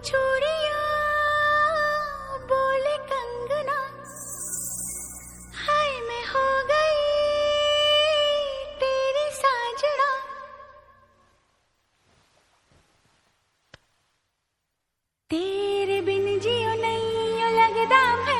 चूड़िया बोले कंगना। हाय, मैं हो गई तेरी साजना तेरे बिन जियो नहीं लगदा मैं।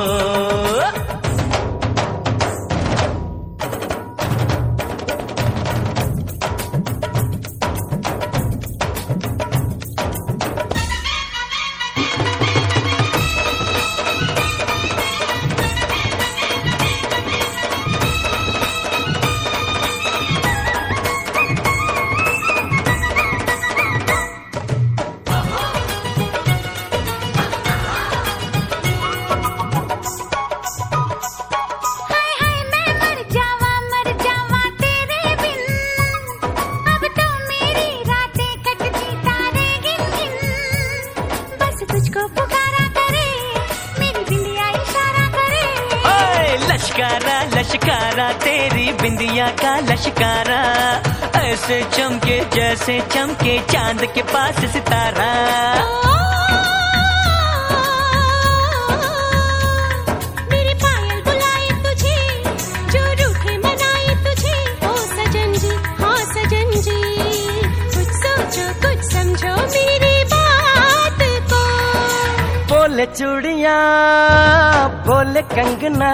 लश्कारा तेरी बिंदिया का लश्कारा। ऐसे चमके जैसे चमके चाँद के पास सितारा। मेरे पायल बुलाए तुझे जो रूठे मनाए तुझे। ओ सजन जी हाँ सजन जी कुछ सोचो कुछ समझो मेरी बात को। बोले चूड़िया बोले कंगना।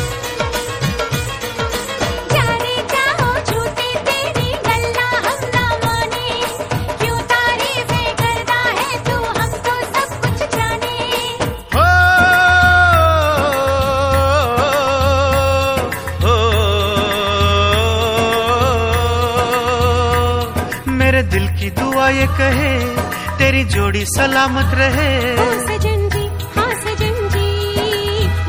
मेरे दिल की दुआ ये कहे तेरी जोड़ी सलामत रहे। ओ सजन जी हाँ सजन जी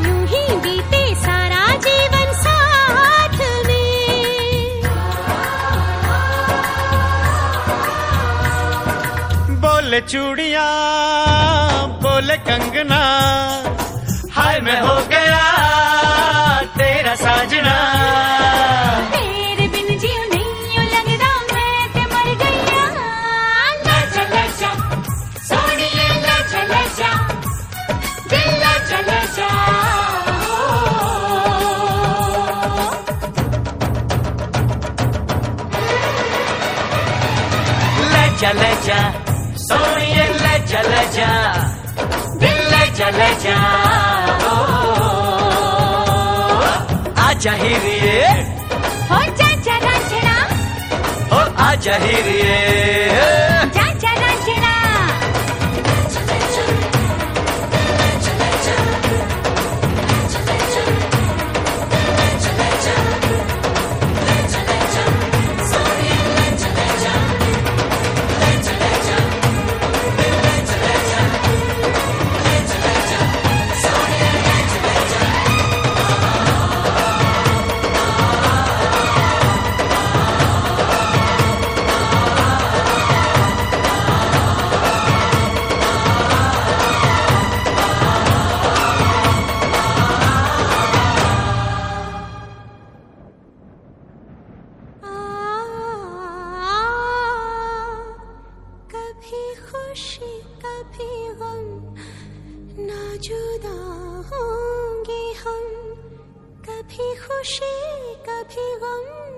यूँ ही बीते सारा जीवन साथ में। बोले चूड़िया बोले कंगना हाय मैं हो जा ले जा सोनिए ले जा जा दिल ले जा जा। ओ, आजा ही हो जा हो आजा ही कभी खुशी कभी गम।